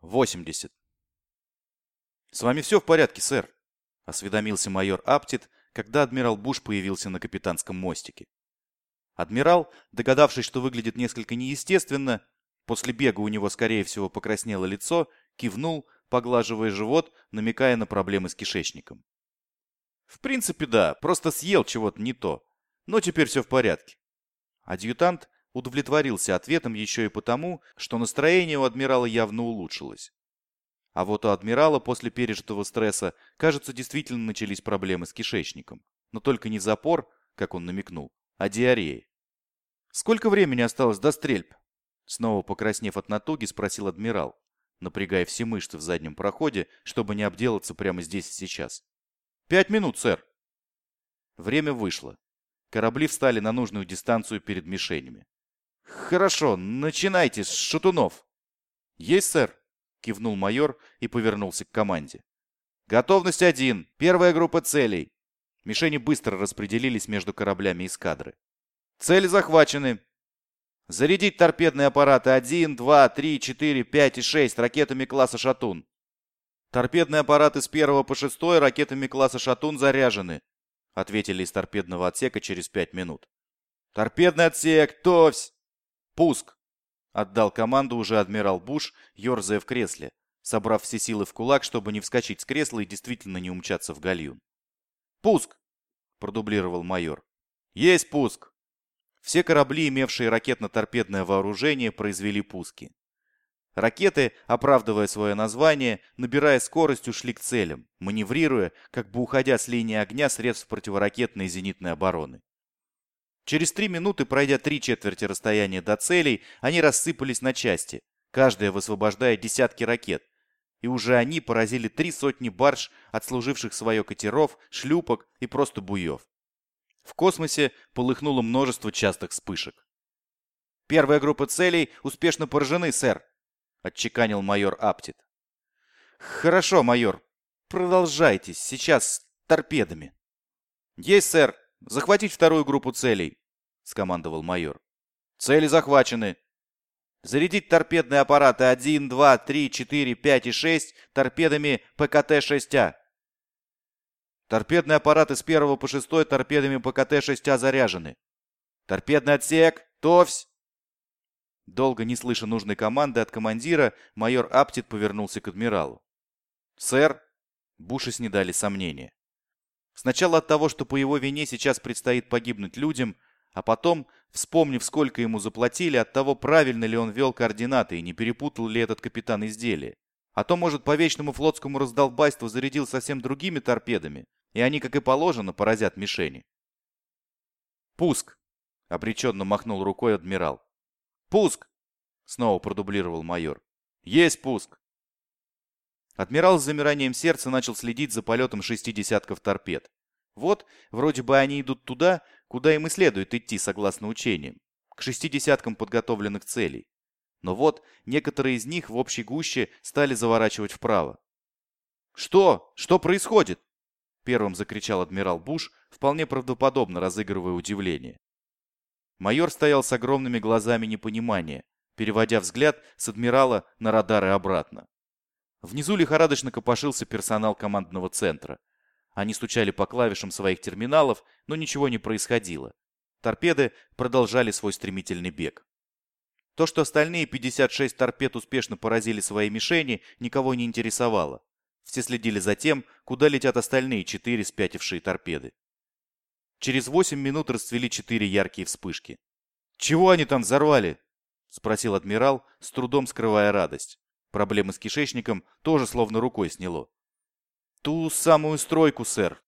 80. «С вами все в порядке, сэр?» — осведомился майор Аптит, когда адмирал Буш появился на капитанском мостике. Адмирал, догадавшись, что выглядит несколько неестественно, после бега у него, скорее всего, покраснело лицо, кивнул, поглаживая живот, намекая на проблемы с кишечником. «В принципе, да, просто съел чего-то не то. Но теперь все в порядке». Адъютант удовлетворился ответом еще и потому, что настроение у адмирала явно улучшилось. А вот у адмирала после пережитого стресса, кажется, действительно начались проблемы с кишечником. Но только не запор, как он намекнул, а диарея. «Сколько времени осталось до стрельб?» Снова покраснев от натуги, спросил адмирал, напрягая все мышцы в заднем проходе, чтобы не обделаться прямо здесь и сейчас. «Пять минут, сэр!» Время вышло. Корабли встали на нужную дистанцию перед мишенями. «Хорошо, начинайте шатунов!» «Есть, сэр!» — кивнул майор и повернулся к команде. «Готовность один. Первая группа целей». Мишени быстро распределились между кораблями эскадры. «Цели захвачены. Зарядить торпедные аппараты 1, 2, 3, 4, 5 и 6 ракетами класса «Шатун». Торпедные аппараты с 1 по 6 ракетами класса «Шатун» заряжены, ответили из торпедного отсека через 5 минут. Торпедный отсек, товсь! Пуск! Отдал команду уже адмирал Буш, ерзая в кресле, собрав все силы в кулак, чтобы не вскочить с кресла и действительно не умчаться в гальюн. «Пуск!» — продублировал майор. «Есть пуск!» Все корабли, имевшие ракетно-торпедное вооружение, произвели пуски. Ракеты, оправдывая свое название, набирая скорость, ушли к целям, маневрируя, как бы уходя с линии огня средств противоракетной и зенитной обороны. Через три минуты, пройдя три четверти расстояния до целей, они рассыпались на части, каждая высвобождая десятки ракет, и уже они поразили три сотни барж, отслуживших свое катеров, шлюпок и просто буев. В космосе полыхнуло множество частых вспышек. «Первая группа целей успешно поражены, сэр», — отчеканил майор Аптит. «Хорошо, майор. Продолжайте. Сейчас торпедами». «Есть, сэр. Захватить вторую группу целей», — скомандовал майор. «Цели захвачены. Зарядить торпедные аппараты 1, 2, 3, 4, 5 и 6 торпедами ПКТ-6А. Торпедные аппараты с 1 по 6 торпедами ПКТ-6А заряжены. Торпедный отсек, ТОВСЬ. Долго не слыша нужной команды от командира, майор Аптит повернулся к адмиралу. «Сэр!» Буши снедали сомнения. Сначала от того, что по его вине сейчас предстоит погибнуть людям, а потом, вспомнив, сколько ему заплатили, от того, правильно ли он вел координаты и не перепутал ли этот капитан изделия. А то, может, по вечному флотскому раздолбайству зарядил совсем другими торпедами, и они, как и положено, поразят мишени. «Пуск!» — обреченно махнул рукой адмирал. «Пуск!» — снова продублировал майор. «Есть пуск!» Адмирал с замиранием сердца начал следить за полетом шести десятков торпед. Вот, вроде бы они идут туда, куда им и следует идти, согласно учениям, к шести десяткам подготовленных целей. Но вот, некоторые из них в общей гуще стали заворачивать вправо. «Что? Что происходит?» Первым закричал адмирал Буш, вполне правдоподобно разыгрывая удивление. Майор стоял с огромными глазами непонимания, переводя взгляд с адмирала на радары обратно. Внизу лихорадочно копошился персонал командного центра. Они стучали по клавишам своих терминалов, но ничего не происходило. Торпеды продолжали свой стремительный бег. То, что остальные 56 торпед успешно поразили свои мишени, никого не интересовало. Все следили за тем, куда летят остальные четыре спятившие торпеды. Через восемь минут расцвели четыре яркие вспышки. «Чего они там взорвали?» — спросил адмирал, с трудом скрывая радость. Проблемы с кишечником тоже словно рукой сняло. «Ту самую стройку, сэр»,